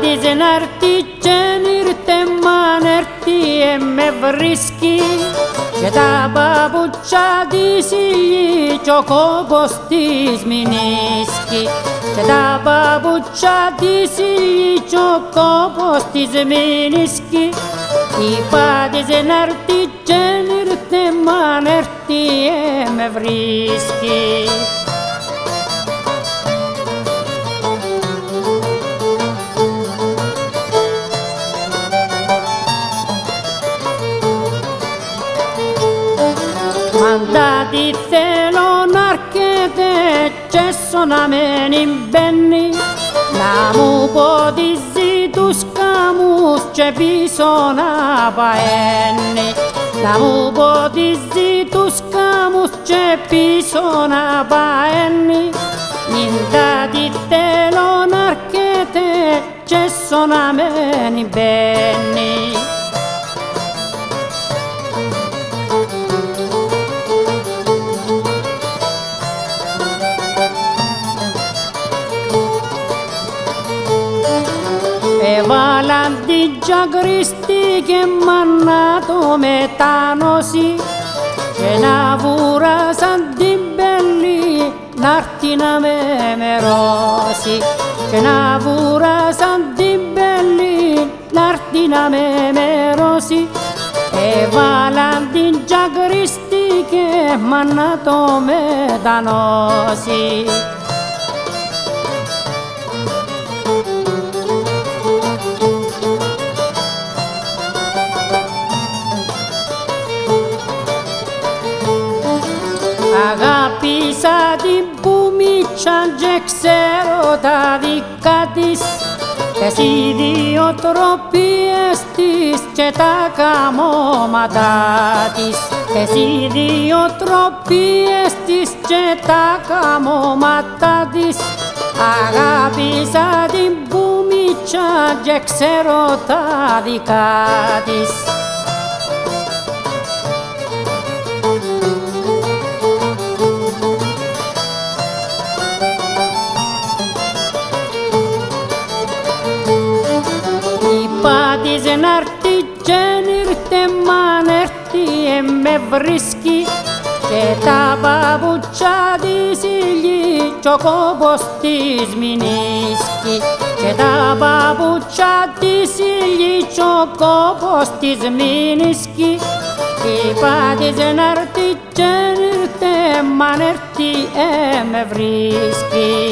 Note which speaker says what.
Speaker 1: Δεις να έρθει και νύρτε μαν έρθει με βρίσκει. Και τα παπούτσια της ηλί κι ο κόμπος της μηνίσκει και τα παπούτσια της ηλί κι ο κόμπος της μηνίσκει είπα της να έρθει και μαν έρθει με βρίσκει. Τι θέλω να αρκέται και να μένει μπαίνει να μου ποτίζει τους καμούς και πίσω να παένει. Να μου ποτίζει τους καμούς και πίσω να παένει. Νίντα τι θέλω να αρκέται και να μένει μπαίνει Έβαλαν την τζαγκριστή και μάνα το μετάνωση και να βουράσαν την πέλη να'ρθει να με μερώσει και να βουράσαν την πέλη να'ρθει να με Αγάπησα την πουμίτσα και ξέρω τα δικά της. Τις ιδιοτροπίες της και τα καμώματα της. Τις ιδιοτροπίες της και τα καμώματα της. Αγάπησα την πουμίτσα και ξέρω τα δικά της της με βρίσκει και τα παπούτσια της ηλί κι ο κόμπος της μηνίσκει. Και τα παπούτσια της ηλί κι ο κόμπος της μηνίσκει. Είπα της να'ρθει και νήρθε μα ν'έρθει ε, με βρίσκει